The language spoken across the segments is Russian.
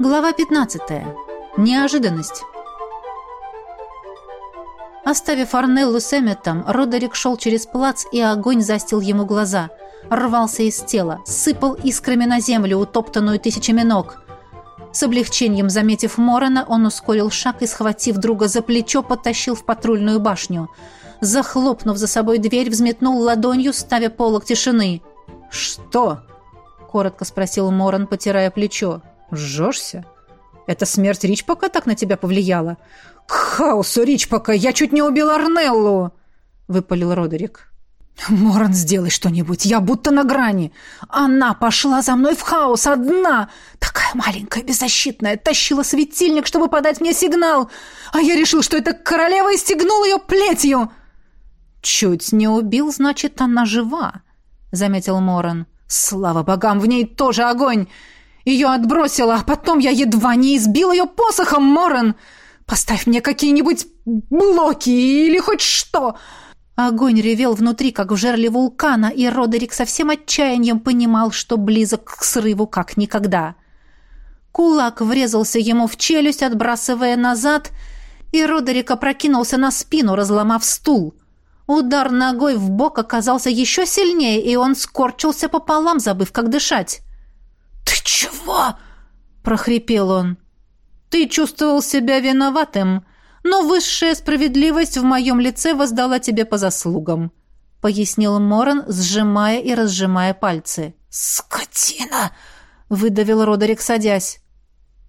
Глава 15. Неожиданность. Оставив Арнеллу с Эмметом, Родерик шел через плац, и огонь застил ему глаза. Рвался из тела, сыпал искрами на землю, утоптанную тысячами ног. С облегчением заметив Морона, он ускорил шаг и, схватив друга за плечо, потащил в патрульную башню. Захлопнув за собой дверь, взметнул ладонью, ставя полок тишины. «Что?» — коротко спросил Моран, потирая плечо. «Жжешься? Это смерть Ричпока так на тебя повлияла?» «К хаосу Ричпока! Я чуть не убил Арнеллу!» — выпалил Родерик. «Моран, сделай что-нибудь! Я будто на грани! Она пошла за мной в хаос одна! Такая маленькая, беззащитная! Тащила светильник, чтобы подать мне сигнал! А я решил, что это королева и стегнул ее плетью!» «Чуть не убил, значит, она жива!» — заметил Моран. «Слава богам, в ней тоже огонь! Ее отбросило, а потом я едва не избил ее посохом, Моран! Поставь мне какие-нибудь блоки или хоть что!» Огонь ревел внутри, как в жерле вулкана, и Родерик со всем отчаянием понимал, что близок к срыву как никогда. Кулак врезался ему в челюсть, отбрасывая назад, и Родерик опрокинулся на спину, разломав стул. Удар ногой в бок оказался еще сильнее, и он скорчился пополам, забыв, как дышать. «Ты чего?» — прохрипел он. «Ты чувствовал себя виноватым, но высшая справедливость в моем лице воздала тебе по заслугам», — пояснил Моран, сжимая и разжимая пальцы. «Скотина!» — выдавил Родерик, садясь.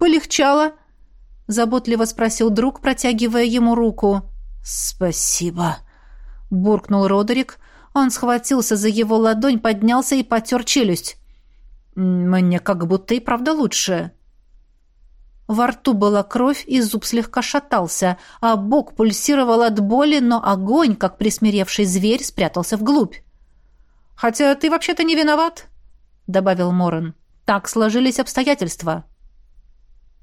«Полегчало?» — заботливо спросил друг, протягивая ему руку. «Спасибо», — буркнул Родерик. Он схватился за его ладонь, поднялся и потер челюсть. «Мне как будто и правда лучше». Во рту была кровь, и зуб слегка шатался, а бок пульсировал от боли, но огонь, как присмиревший зверь, спрятался вглубь. «Хотя ты вообще-то не виноват», — добавил Моран. «Так сложились обстоятельства».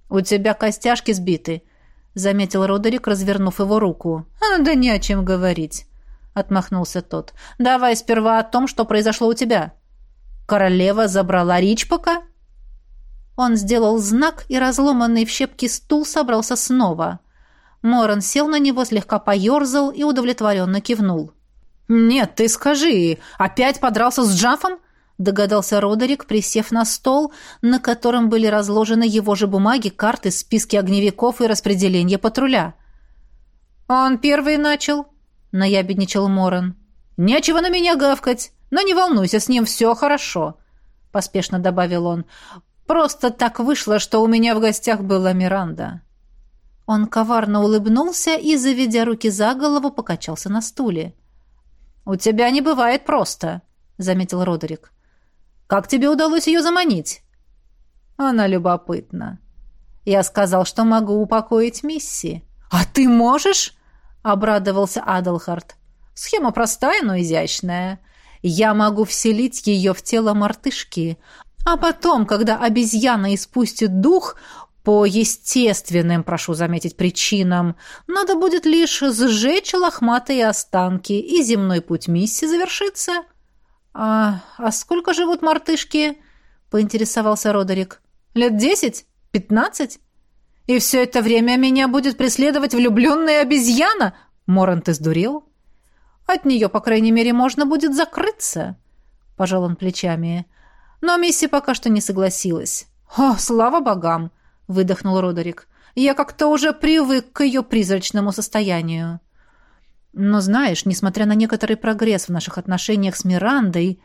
«У тебя костяшки сбиты», — заметил Родерик, развернув его руку. «А, «Да не о чем говорить», — отмахнулся тот. «Давай сперва о том, что произошло у тебя». «Королева забрала Ричпока?» Он сделал знак, и разломанный в щепки стул собрался снова. Моран сел на него, слегка поерзал и удовлетворенно кивнул. «Нет, ты скажи, опять подрался с Джафом?» догадался Родерик, присев на стол, на котором были разложены его же бумаги, карты, списки огневиков и распределение патруля. «Он первый начал», — наябедничал Моран. «Нечего на меня гавкать, но не волнуйся, с ним все хорошо», — поспешно добавил он. Просто так вышло, что у меня в гостях была Миранда». Он коварно улыбнулся и, заведя руки за голову, покачался на стуле. «У тебя не бывает просто», — заметил Родерик. «Как тебе удалось ее заманить?» «Она любопытна. Я сказал, что могу упокоить Мисси». «А ты можешь?» — обрадовался Адалхард. «Схема простая, но изящная. Я могу вселить ее в тело мартышки, а потом, когда обезьяна испустит дух, по естественным, прошу заметить, причинам, надо будет лишь сжечь лохматые останки, и земной путь миссии завершится. «А, а сколько живут мартышки?» — поинтересовался Родерик. «Лет десять? Пятнадцать? И все это время меня будет преследовать влюбленная обезьяна?» Морант издурел. «От нее, по крайней мере, можно будет закрыться», — пожал он плечами. Но Мисси пока что не согласилась. «О, слава богам!» — выдохнул Родерик. «Я как-то уже привык к ее призрачному состоянию». «Но знаешь, несмотря на некоторый прогресс в наших отношениях с Мирандой,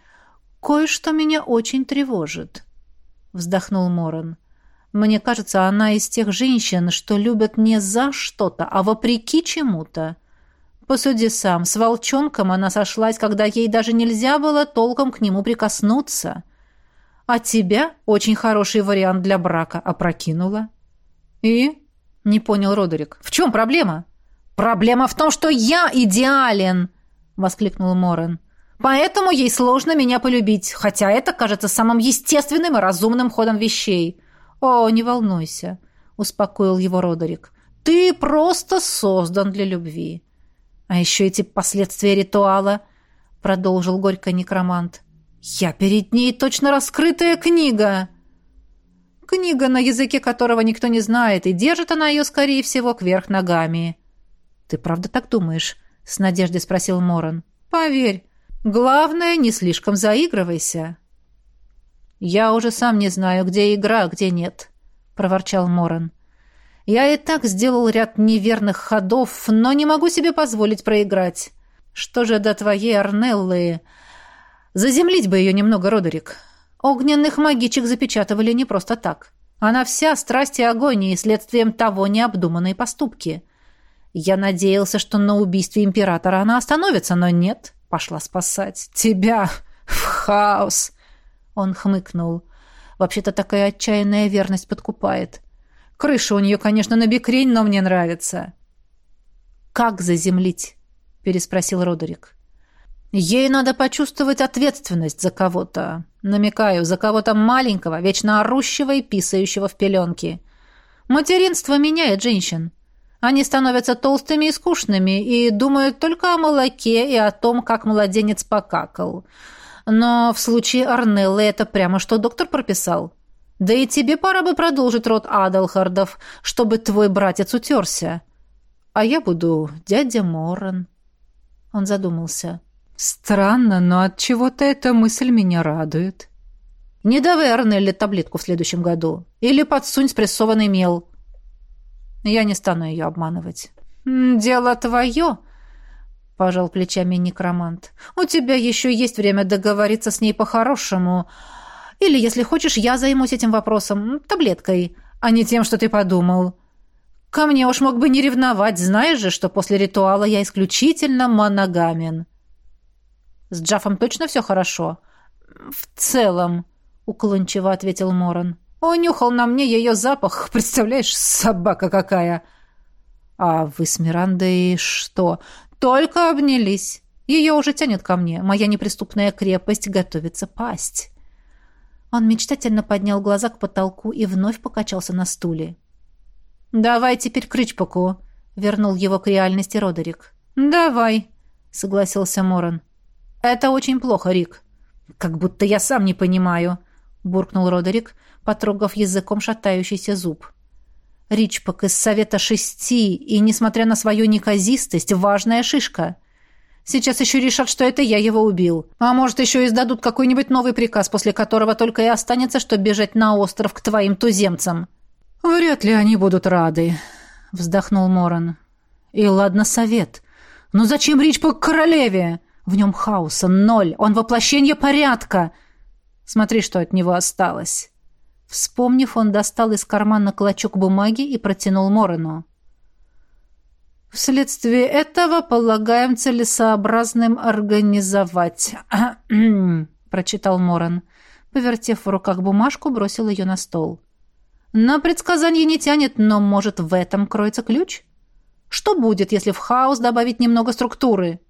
кое-что меня очень тревожит», — вздохнул Моран. «Мне кажется, она из тех женщин, что любят не за что-то, а вопреки чему-то. Посуди сам, с волчонком она сошлась, когда ей даже нельзя было толком к нему прикоснуться». А тебя, очень хороший вариант для брака, опрокинула. И? Не понял Родерик. В чем проблема? Проблема в том, что я идеален, воскликнул Морен. Поэтому ей сложно меня полюбить, хотя это кажется самым естественным и разумным ходом вещей. О, не волнуйся, успокоил его Родерик. Ты просто создан для любви. А еще эти последствия ритуала, продолжил горько некромант. Я перед ней точно раскрытая книга. Книга, на языке которого никто не знает, и держит она ее, скорее всего, кверх ногами. «Ты правда так думаешь?» — с надеждой спросил Моран. «Поверь, главное, не слишком заигрывайся». «Я уже сам не знаю, где игра, а где нет», — проворчал Моран. «Я и так сделал ряд неверных ходов, но не могу себе позволить проиграть. Что же до твоей Арнеллы? Заземлить бы ее немного, Родерик. Огненных магичек запечатывали не просто так. Она вся страсть и огонь, и следствием того необдуманные поступки. Я надеялся, что на убийстве императора она остановится, но нет, пошла спасать. Тебя в хаос!» Он хмыкнул. «Вообще-то такая отчаянная верность подкупает. Крыша у нее, конечно, на бекрень, но мне нравится». «Как заземлить?» — переспросил Родерик. Ей надо почувствовать ответственность за кого-то. Намекаю, за кого-то маленького, вечно орущего и писающего в пеленки. Материнство меняет женщин. Они становятся толстыми и скучными и думают только о молоке и о том, как младенец покакал. Но в случае Арнеллы это прямо что доктор прописал. Да и тебе пора бы продолжить род Адалхардов, чтобы твой братец утерся. А я буду дядя Моррен. Он задумался. Странно, но от чего-то эта мысль меня радует. Не давай Арнелле таблетку в следующем году. Или подсунь спрессованный мел. Я не стану ее обманывать. «Дело твое», — пожал плечами некромант. «У тебя еще есть время договориться с ней по-хорошему. Или, если хочешь, я займусь этим вопросом, таблеткой, а не тем, что ты подумал. Ко мне уж мог бы не ревновать, знаешь же, что после ритуала я исключительно моногамен». С Джафом точно все хорошо?» «В целом», — уклончиво ответил Моран. «Унюхал на мне ее запах, представляешь, собака какая!» «А вы с Мирандой что?» «Только обнялись. Ее уже тянет ко мне. Моя неприступная крепость готовится пасть». Он мечтательно поднял глаза к потолку и вновь покачался на стуле. «Давай теперь к Рычпаку», — вернул его к реальности Родерик. «Давай», — согласился Моран. «Это очень плохо, Рик». «Как будто я сам не понимаю», — буркнул Родерик, потрогав языком шатающийся зуб. «Ричпок из Совета Шести, и, несмотря на свою неказистость, важная шишка. Сейчас еще решат, что это я его убил. А может, еще издадут какой-нибудь новый приказ, после которого только и останется, что бежать на остров к твоим туземцам». «Вряд ли они будут рады», — вздохнул Моран. «И ладно, совет. Но зачем Ричпок королеве?» В нем хаоса ноль, он воплощение порядка. Смотри, что от него осталось. Вспомнив, он достал из кармана клочок бумаги и протянул Морену. Вследствие этого полагаем целесообразным организовать. прочитал Моран. Повертев в руках бумажку, бросил ее на стол. На предсказание не тянет, но, может, в этом кроется ключ? Что будет, если в хаос добавить немного структуры?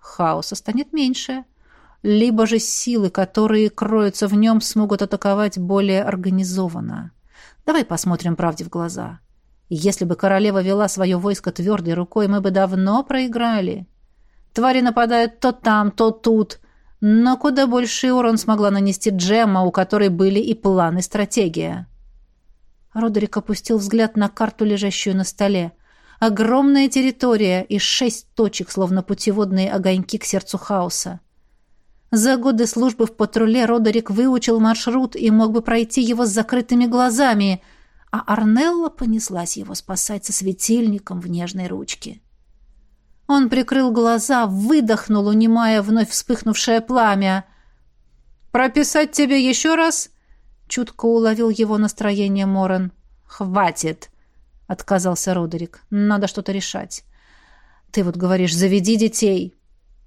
хаоса станет меньше. Либо же силы, которые кроются в нем, смогут атаковать более организованно. Давай посмотрим правде в глаза. Если бы королева вела свое войско твердой рукой, мы бы давно проиграли. Твари нападают то там, то тут. Но куда больший урон смогла нанести Джемма, у которой были и план, и стратегия. Родерик опустил взгляд на карту, лежащую на столе. Огромная территория и шесть точек, словно путеводные огоньки к сердцу хаоса. За годы службы в патруле Родерик выучил маршрут и мог бы пройти его с закрытыми глазами, а Арнелла понеслась его спасать со светильником в нежной ручке. Он прикрыл глаза, выдохнул, унимая вновь вспыхнувшее пламя. «Прописать тебе еще раз?» Чутко уловил его настроение Моран. «Хватит!» — отказался Родерик. «Надо что-то решать. Ты вот говоришь, заведи детей.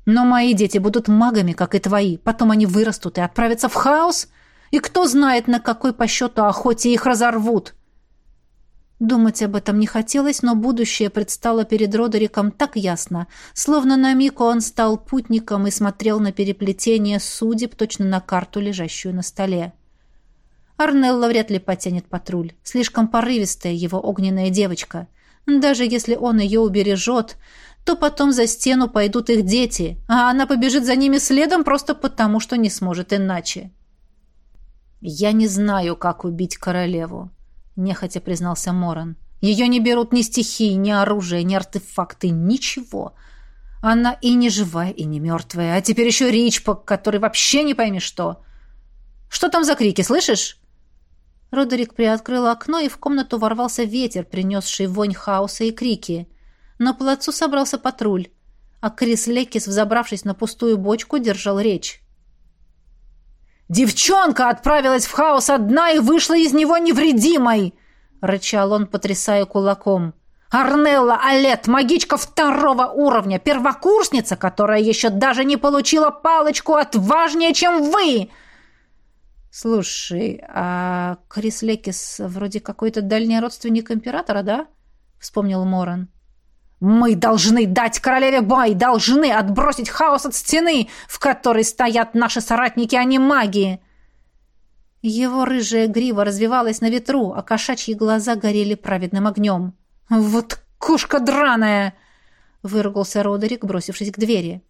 Но мои дети будут магами, как и твои. Потом они вырастут и отправятся в хаос. И кто знает, на какой по счету охоте их разорвут». Думать об этом не хотелось, но будущее предстало перед Родериком так ясно, словно на миг он стал путником и смотрел на переплетение судеб точно на карту, лежащую на столе. Арнелла вряд ли потянет патруль. Слишком порывистая его огненная девочка. Даже если он ее убережет, то потом за стену пойдут их дети, а она побежит за ними следом просто потому, что не сможет иначе. «Я не знаю, как убить королеву», — нехотя признался Моран. «Ее не берут ни стихии, ни оружие, ни артефакты, ничего. Она и не живая, и не мертвая. А теперь еще Ричпок, который вообще не пойми что. Что там за крики, слышишь?» Родерик приоткрыл окно, и в комнату ворвался ветер, принесший вонь хаоса и крики. На плацу собрался патруль, а Крис Лекис, взобравшись на пустую бочку, держал речь. «Девчонка отправилась в хаос одна и вышла из него невредимой!» — рычал он, потрясая кулаком. «Арнелла Алет, магичка второго уровня, первокурсница, которая еще даже не получила палочку отважнее, чем вы!» «Слушай, а Крис Лекис вроде какой-то дальний родственник императора, да?» — вспомнил Моран. Мы должны дать королеве бой, должны отбросить хаос от стены, в которой стоят наши соратники, а не маги. Его рыжая грива развивалась на ветру, а кошачьи глаза горели праведным огнем. «Вот кушка драная!» — выругался Родерик, бросившись к двери.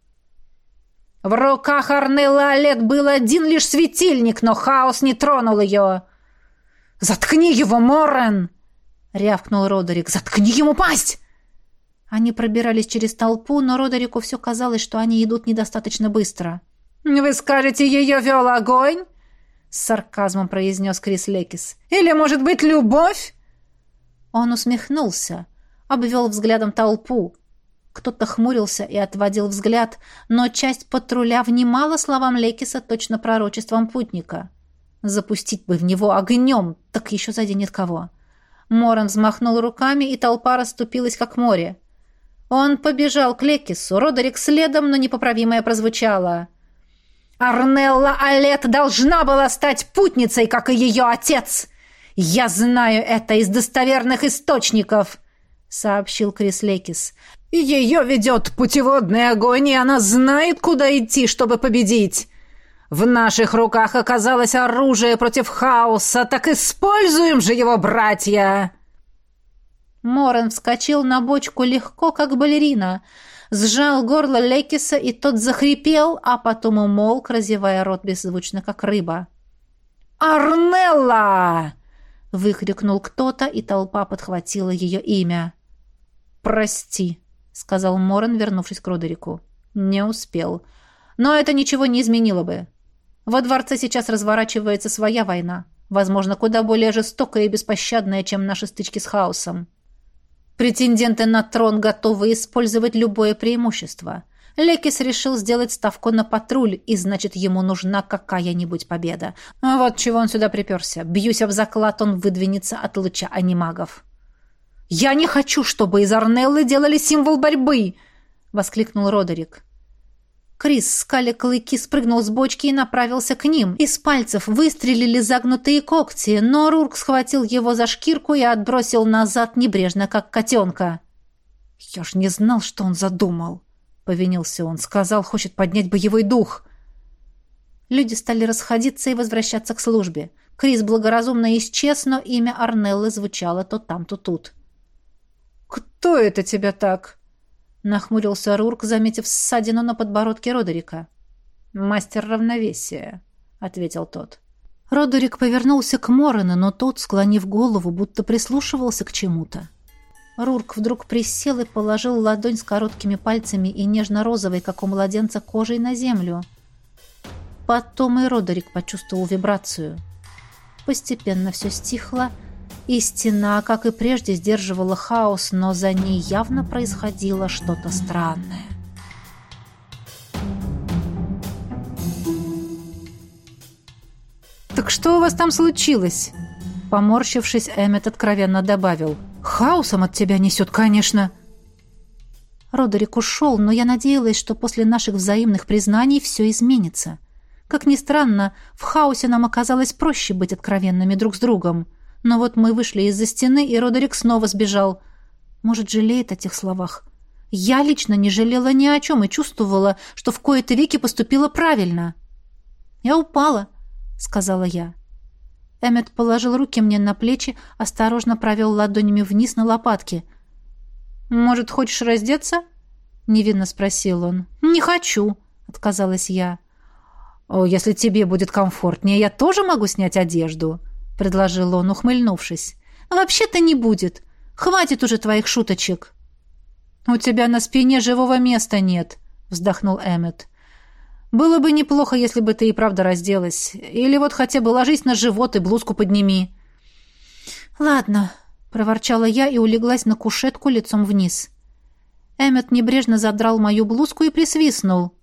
«В руках Арнелла Олет был один лишь светильник, но хаос не тронул ее!» «Заткни его, Моррен!» — рявкнул Родерик. «Заткни ему пасть!» Они пробирались через толпу, но Родерику все казалось, что они идут недостаточно быстро. «Вы скажете, ее вел огонь?» — с сарказмом произнес Крис Лекис. «Или, может быть, любовь?» Он усмехнулся, обвел взглядом толпу. Кто-то хмурился и отводил взгляд, но часть патруля внимала словам Лекиса точно пророчеством путника. Запустить бы в него огнем, так еще заденет кого. Моран взмахнул руками, и толпа расступилась, как море. Он побежал к Лекису, Родерик следом, но непоправимое прозвучало. «Арнелла Алет должна была стать путницей, как и ее отец! Я знаю это из достоверных источников!» — сообщил Крис Лекис. «Ее ведет путеводный огонь, и она знает, куда идти, чтобы победить!» В наших руках оказалось оружие против хаоса, так используем же его, братья!» Морен вскочил на бочку легко, как балерина, сжал горло Лекиса, и тот захрипел, а потом умолк, разевая рот беззвучно, как рыба. «Арнелла!» — выкрикнул кто-то, и толпа подхватила ее имя. «Прости», — сказал Морен, вернувшись к Родерику. «Не успел. Но это ничего не изменило бы. Во дворце сейчас разворачивается своя война, возможно, куда более жестокая и беспощадная, чем наши стычки с хаосом. Претенденты на трон готовы использовать любое преимущество. Лекис решил сделать ставку на патруль, и значит, ему нужна какая-нибудь победа. Вот чего он сюда приперся. Бьюсь об заклад, он выдвинется от луча анимагов. «Я не хочу, чтобы из Арнеллы делали символ борьбы!» — воскликнул Родерик. Крис, скали клыки, спрыгнул с бочки и направился к ним. Из пальцев выстрелили загнутые когти, но Рурк схватил его за шкирку и отбросил назад небрежно, как котенка. «Я ж не знал, что он задумал», — повинился он. «Сказал, хочет поднять боевой дух». Люди стали расходиться и возвращаться к службе. Крис благоразумно исчез, но имя Арнеллы звучало то там, то тут. «Кто это тебя так?» Нахмурился Рурк, заметив ссадину на подбородке Родерика. «Мастер равновесия», — ответил тот. Родерик повернулся к Морену, но тот, склонив голову, будто прислушивался к чему-то. Рурк вдруг присел и положил ладонь с короткими пальцами и нежно-розовой, как у младенца, кожей на землю. Потом и Родерик почувствовал вибрацию. Постепенно все стихло, — и стена, как и прежде, сдерживала хаос, но за ней явно происходило что-то странное. «Так что у вас там случилось?» Поморщившись, Эммет откровенно добавил. «Хаосом от тебя несет, конечно!» Родерик ушел, но я надеялась, что после наших взаимных признаний все изменится. Как ни странно, в хаосе нам оказалось проще быть откровенными друг с другом. Но вот мы вышли из-за стены, и Родерик снова сбежал. Может, жалеет о тех словах? Я лично не жалела ни о чем и чувствовала, что в кои-то веки поступила правильно. «Я упала», — сказала я. Эммет положил руки мне на плечи, осторожно провел ладонями вниз на лопатки. «Может, хочешь раздеться?» — невинно спросил он. «Не хочу», — отказалась я. «О, если тебе будет комфортнее, я тоже могу снять одежду», — предложил он, ухмыльнувшись. «Вообще-то не будет. Хватит уже твоих шуточек». «У тебя на спине живого места нет», — вздохнул Эммет. «Было бы неплохо, если бы ты и правда разделась. Или вот хотя бы ложись на живот и блузку подними». «Ладно», — проворчала я и улеглась на кушетку лицом вниз. Эммет небрежно задрал мою блузку и присвистнул.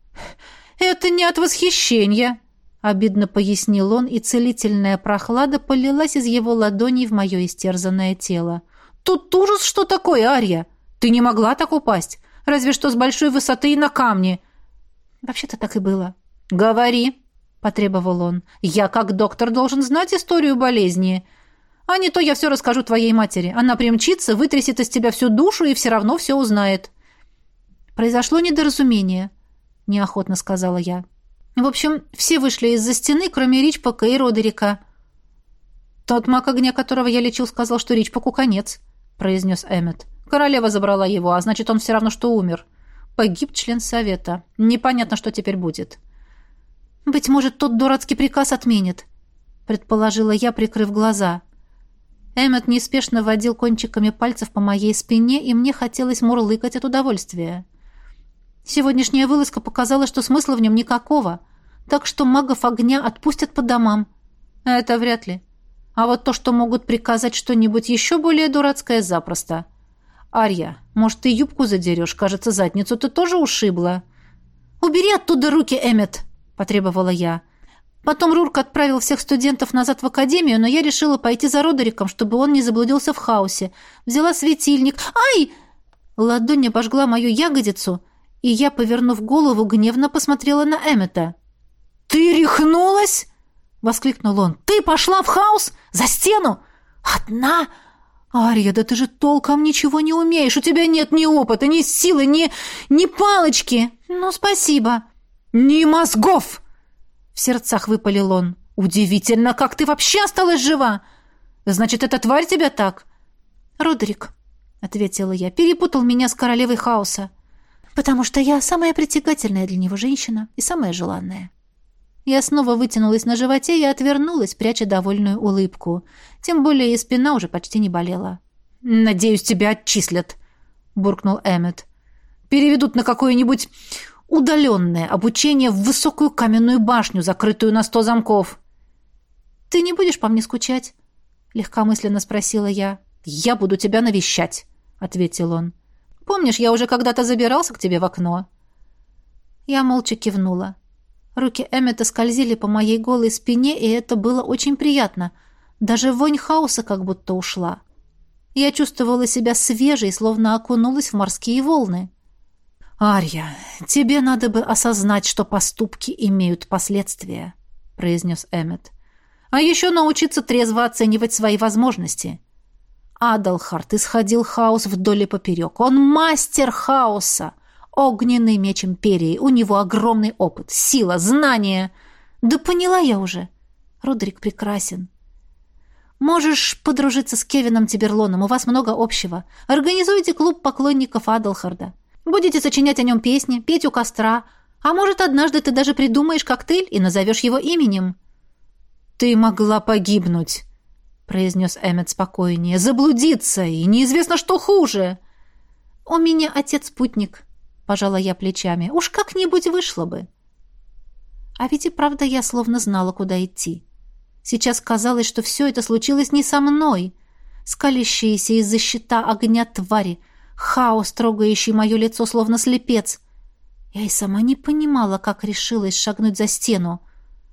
«Это не от восхищения», — обидно пояснил он, и целительная прохлада полилась из его ладоней в мое истерзанное тело. «Тут ужас, что такое, Арья! Ты не могла так упасть, разве что с большой высоты и на камне». «Вообще-то так и было». «Говори», — потребовал он. «Я, как доктор, должен знать историю болезни. А не то я все расскажу твоей матери. Она примчится, вытрясет из тебя всю душу и все равно все узнает». «Произошло недоразумение», — неохотно сказала я. «В общем, все вышли из-за стены, кроме Ричпока и Родерика». «Тот маг огня, которого я лечил, сказал, что Ричпоку конец», — произнес Эммет. «Королева забрала его, а значит, он все равно что умер. Погиб член совета. Непонятно, что теперь будет». «Быть может, тот дурацкий приказ отменит», — предположила я, прикрыв глаза. Эммет неспешно водил кончиками пальцев по моей спине, и мне хотелось мурлыкать от удовольствия. Сегодняшняя вылазка показала, что смысла в нем никакого, так что магов огня отпустят по домам. Это вряд ли. А вот то, что могут приказать что-нибудь еще более дурацкое, запросто. Арья, может, ты юбку задерешь? Кажется, задницу ты тоже ушибла. «Убери оттуда руки, Эммет!» — потребовала я. Потом Рурк отправил всех студентов назад в академию, но я решила пойти за Родериком, чтобы он не заблудился в хаосе. Взяла светильник. «Ай!» Ладонь обожгла мою ягодицу — и я, повернув голову, гневно посмотрела на Эммета. «Ты рехнулась?» — воскликнул он. «Ты пошла в хаос? За стену? Одна?» «Ария, да ты же толком ничего не умеешь. У тебя нет ни опыта, ни силы, ни... ни палочки!» «Ну, спасибо!» «Ни мозгов!» В сердцах выпалил он. «Удивительно, как ты вообще осталась жива! Значит, эта тварь тебя так?» «Родерик», — ответила я, — «перепутал меня с королевой хаоса потому что я самая притягательная для него женщина и самая желанная. Я снова вытянулась на животе и отвернулась, пряча довольную улыбку. Тем более и спина уже почти не болела. «Надеюсь, тебя отчислят», — буркнул Эммет. «Переведут на какое-нибудь удаленное обучение в высокую каменную башню, закрытую на сто замков». «Ты не будешь по мне скучать?» — легкомысленно спросила я. «Я буду тебя навещать», — ответил он. Помнишь, я уже когда-то забирался к тебе в окно?» Я молча кивнула. Руки Эммета скользили по моей голой спине, и это было очень приятно. Даже вонь хаоса как будто ушла. Я чувствовала себя свежей, словно окунулась в морские волны. «Арья, тебе надо бы осознать, что поступки имеют последствия», — произнес Эммет. «А еще научиться трезво оценивать свои возможности. Адалхарт исходил хаос вдоль и поперек. Он мастер хаоса. Огненный меч Империи. У него огромный опыт, сила, знания. Да поняла я уже. Родрик прекрасен. Можешь подружиться с Кевином Тиберлоном. У вас много общего. Организуйте клуб поклонников Адалхарда. Будете сочинять о нем песни, петь у костра. А может, однажды ты даже придумаешь коктейль и назовешь его именем. Ты могла погибнуть. — произнес Эммет спокойнее. «Заблудиться, и неизвестно, что хуже!» «У меня отец-путник», — пожала я плечами. «Уж как-нибудь вышло бы». А ведь и правда я словно знала, куда идти. Сейчас казалось, что все это случилось не со мной. Скалящиеся из-за щита огня твари, хаос, трогающий мое лицо, словно слепец. Я и сама не понимала, как решилась шагнуть за стену.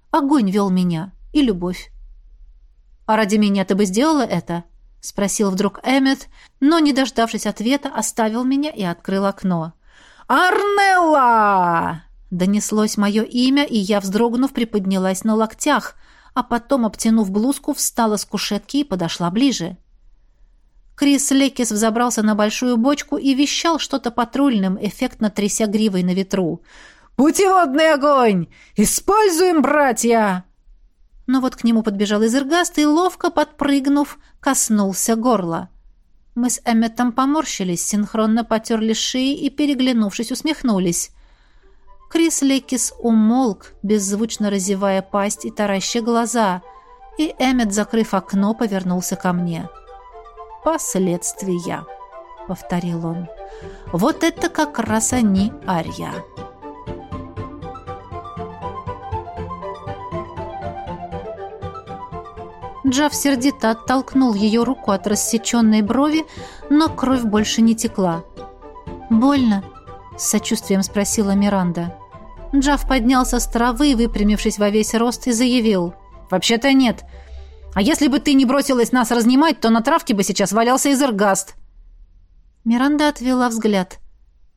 Огонь вел меня и любовь. «А ради меня ты бы сделала это?» — спросил вдруг Эммет, но, не дождавшись ответа, оставил меня и открыл окно. «Арнелла!» — донеслось мое имя, и я, вздрогнув, приподнялась на локтях, а потом, обтянув блузку, встала с кушетки и подошла ближе. Крис Лекис взобрался на большую бочку и вещал что-то патрульным, эффектно тряся гривой на ветру. «Путеводный огонь! Используем, братья!» Но вот к нему подбежал Изергаст и, ловко подпрыгнув, коснулся горла. Мы с Эмметом поморщились, синхронно потерли шеи и, переглянувшись, усмехнулись. Крис Лекис умолк, беззвучно разевая пасть и тараща глаза, и Эммет, закрыв окно, повернулся ко мне. «Последствия», — повторил он. «Вот это как раз они, Арья». Джав сердито оттолкнул ее руку от рассеченной брови, но кровь больше не текла. «Больно?» — с сочувствием спросила Миранда. Джав поднялся с травы, выпрямившись во весь рост, и заявил. «Вообще-то нет. А если бы ты не бросилась нас разнимать, то на травке бы сейчас валялся изергаст». Миранда отвела взгляд.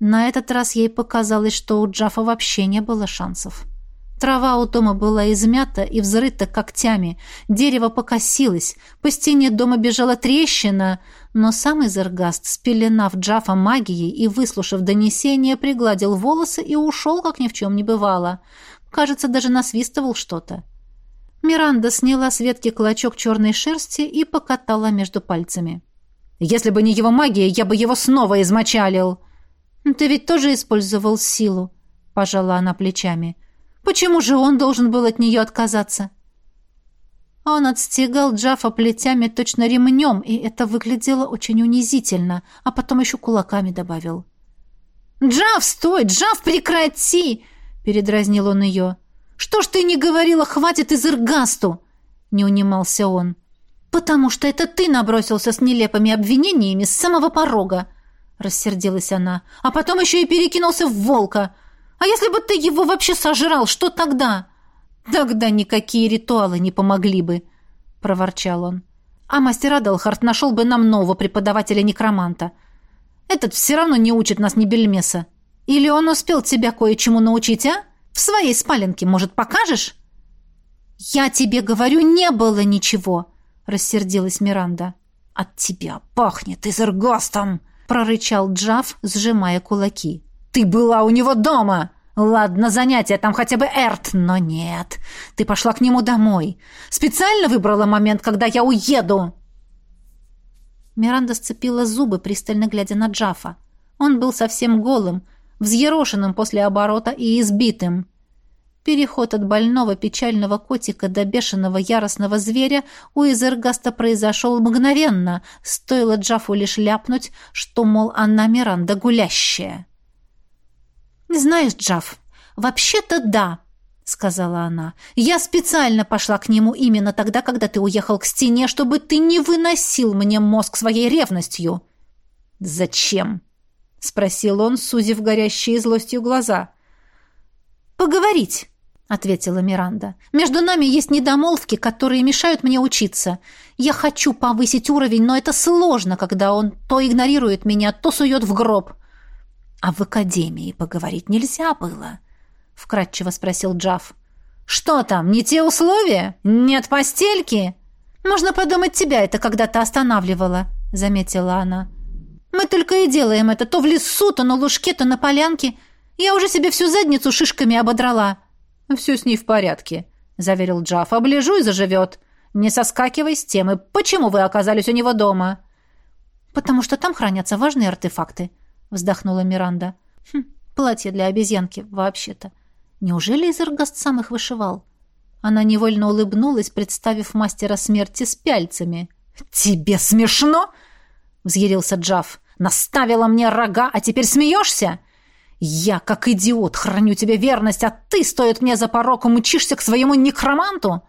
На этот раз ей показалось, что у Джафа вообще не было шансов. Трава у дома была измята и взрыта когтями, дерево покосилось, по стене дома бежала трещина, но сам Изергаст, спеленав Джафа магией и выслушав донесение, пригладил волосы и ушел, как ни в чем не бывало. Кажется, даже насвистывал что-то. Миранда сняла с ветки клочок черной шерсти и покатала между пальцами. «Если бы не его магия, я бы его снова измочалил!» «Ты ведь тоже использовал силу», — пожала она плечами. Почему же он должен был от нее отказаться? Он отстегал Джафа плетями точно ремнем, и это выглядело очень унизительно, а потом еще кулаками добавил. «Джаф, стой! Джаф, прекрати!» — передразнил он ее. «Что ж ты не говорила, хватит из Иргасту?» — не унимался он. «Потому что это ты набросился с нелепыми обвинениями с самого порога!» — рассердилась она. «А потом еще и перекинулся в волка!» А если бы ты его вообще сожрал, что тогда? Тогда никакие ритуалы не помогли бы, проворчал он. А мастер Адалхарт нашел бы нам нового преподавателя-некроманта. Этот все равно не учит нас ни бельмеса. Или он успел тебя кое-чему научить, а? В своей спаленке, может, покажешь? Я тебе говорю, не было ничего, рассердилась Миранда. От тебя пахнет изергостом, прорычал Джав, сжимая кулаки. Ты была у него дома. Ладно, занятие, там хотя бы Эрт, но нет. Ты пошла к нему домой. Специально выбрала момент, когда я уеду. Миранда сцепила зубы, пристально глядя на Джафа. Он был совсем голым, взъерошенным после оборота и избитым. Переход от больного печального котика до бешеного яростного зверя у Изергаста произошел мгновенно, стоило Джафу лишь ляпнуть, что, мол, она Миранда гулящая. «Знаешь, Джав, вообще-то да», — сказала она. «Я специально пошла к нему именно тогда, когда ты уехал к стене, чтобы ты не выносил мне мозг своей ревностью». «Зачем?» — спросил он, сузив горящие злостью глаза. «Поговорить», — ответила Миранда. «Между нами есть недомолвки, которые мешают мне учиться. Я хочу повысить уровень, но это сложно, когда он то игнорирует меня, то сует в гроб. «А в академии поговорить нельзя было?» — вкратчиво спросил Джаф. «Что там, не те условия? Нет постельки?» «Можно подумать, тебя это когда-то останавливало», — заметила она. «Мы только и делаем это то в лесу, то на лужке, то на полянке. Я уже себе всю задницу шишками ободрала». «Все с ней в порядке», — заверил Джаф. «Облежу и заживет. Не соскакивай с темы. Почему вы оказались у него дома?» «Потому что там хранятся важные артефакты», вздохнула Миранда. Хм, платье для обезьянки, вообще-то. Неужели Изергаст сам их вышивал? Она невольно улыбнулась, представив мастера смерти с пяльцами. «Тебе смешно?» — взъярился Джав. «Наставила мне рога, а теперь смеешься? Я, как идиот, храню тебе верность, а ты, стоит мне за пороком, учишься к своему некроманту!»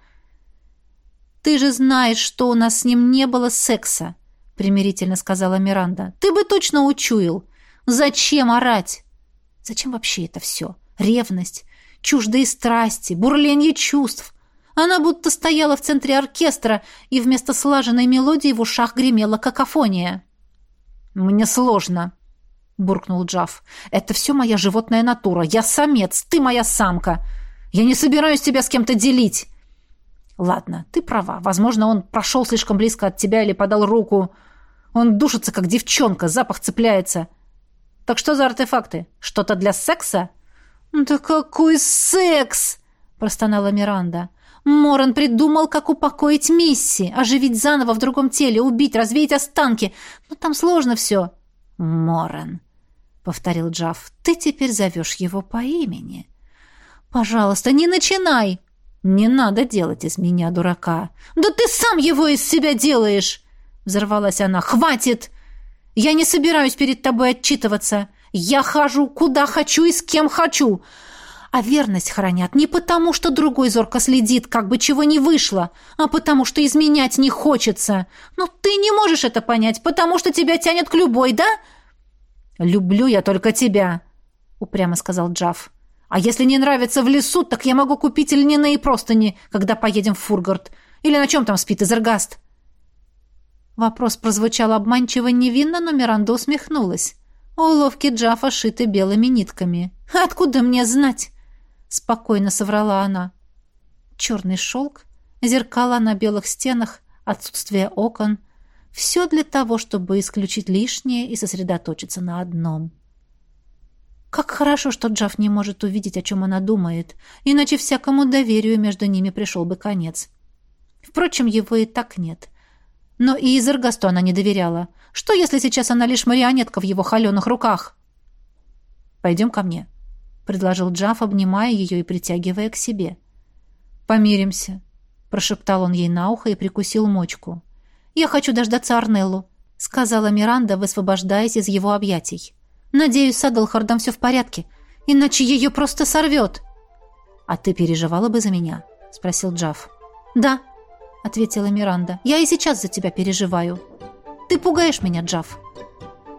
«Ты же знаешь, что у нас с ним не было секса», — примирительно сказала Миранда. «Ты бы точно учуял. Зачем орать? Зачем вообще это все? Ревность, чуждые страсти, бурленье чувств. Она будто стояла в центре оркестра, и вместо слаженной мелодии в ушах гремела какофония. «Мне сложно», — буркнул Джав. «Это все моя животная натура. Я самец, ты моя самка. Я не собираюсь тебя с кем-то делить». «Ладно, ты права. Возможно, он прошел слишком близко от тебя или подал руку. Он душится, как девчонка, запах цепляется. Так что за артефакты? Что-то для секса? Да какой секс? простонала Миранда. Моран придумал, как упокоить Мисси, оживить заново в другом теле, убить, развеять останки. Но там сложно все. Моран, повторил Джаф. Ты теперь зовешь его по имени. «Пожалуйста, не начинай!» «Не надо делать из меня дурака!» «Да ты сам его из себя делаешь!» Взорвалась она. «Хватит! Я не собираюсь перед тобой отчитываться. Я хожу, куда хочу и с кем хочу. А верность хранят не потому, что другой зорко следит, как бы чего не вышло, а потому, что изменять не хочется. Но ты не можешь это понять, потому что тебя тянет к любой, да? «Люблю я только тебя», — упрямо сказал Джав. «А если не нравится в лесу, так я могу купить льняные простыни, когда поедем в Фургард. Или на чем там спит Изергаст?» Вопрос прозвучал обманчиво невинно, но Миранда усмехнулась. Уловки Джафа шиты белыми нитками. «Откуда мне знать?» — спокойно соврала она. Черный шелк, зеркала на белых стенах, отсутствие окон — все для того, чтобы исключить лишнее и сосредоточиться на одном. Как хорошо, что Джаф не может увидеть, о чем она думает, иначе всякому доверию между ними пришел бы конец. Впрочем, его и так нет. Но и Изергасту она не доверяла. Что, если сейчас она лишь марионетка в его холеных руках? «Пойдем ко мне», — предложил Джаф, обнимая ее и притягивая к себе. «Помиримся», — прошептал он ей на ухо и прикусил мочку. «Я хочу дождаться Арнеллу», — сказала Миранда, высвобождаясь из его объятий. «Надеюсь, с Адалхардом все в порядке, иначе ее просто сорвет». «А ты переживала бы за меня?» — спросил Джаф. «Да», — ответила Миранда. «Я и сейчас за тебя переживаю». Ты пугаешь меня, Джав.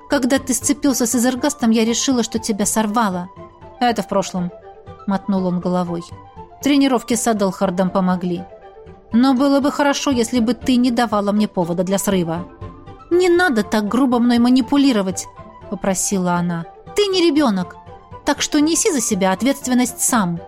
Когда ты сцепился с Изергастом, я решила, что тебя сорвало. Это в прошлом, мотнул он головой. Тренировки с Адалхардом помогли. Но было бы хорошо, если бы ты не давала мне повода для срыва. Не надо так грубо мной манипулировать, попросила она. Ты не ребенок, так что неси за себя ответственность сам.